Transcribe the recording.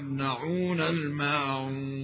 ويمنعون الماعون.